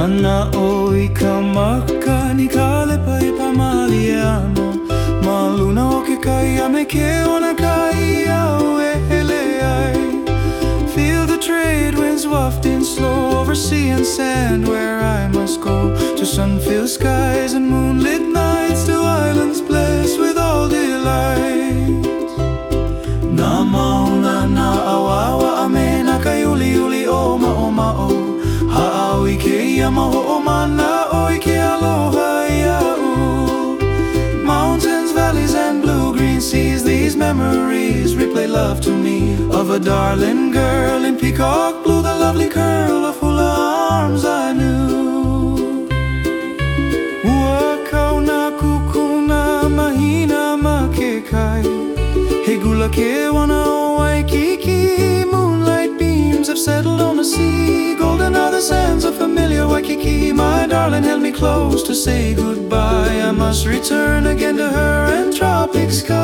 Mana o i ka maka ni ka lepa i pa mali e Ma luna o ke kai a me ke ona kai au e hele ai. Feel the trade winds wafting slow over sea and sand Where I must go to sun-filled skies and moonlit mana o i ke aloha ia u. Mountains, valleys and blue-green seas These memories replay love to me. Of a darling girl in peacock blue The lovely curl of hula arms I knew. Ua kauna kukuna mahina makekai. He gula ke wana o Waikiki Moonlight beams have settled on the sea familiar Waikiki My darling held me close to say goodbye. I must return again to her and tropic sky.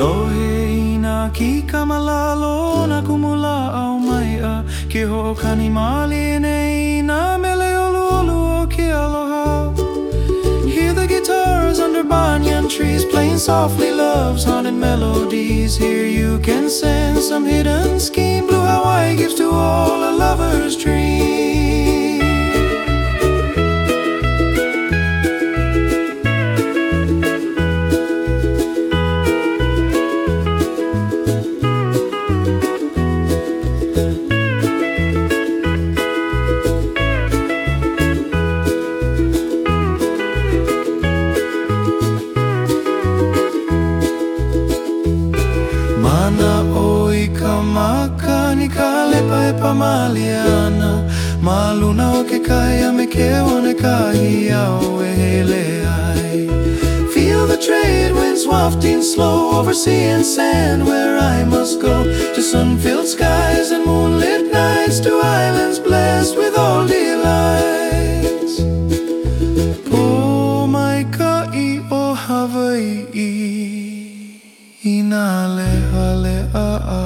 Lohe ina ki kamalalo na kumula au mai a Ke ho kani mali nei na mele olu ke aloha. Hear the guitars under banyan trees playing softly love's haunted melodies. Here you can sense some hidden scheme. Blue Hawaii gives to all a lover's dream. paye Feel the trade winds wafting slow over sea and sand where I must go to sun-filled skies and moonlit nights to islands blessed with all delights. Oh my Ka'i, oh Hawaii, inale hale a'a.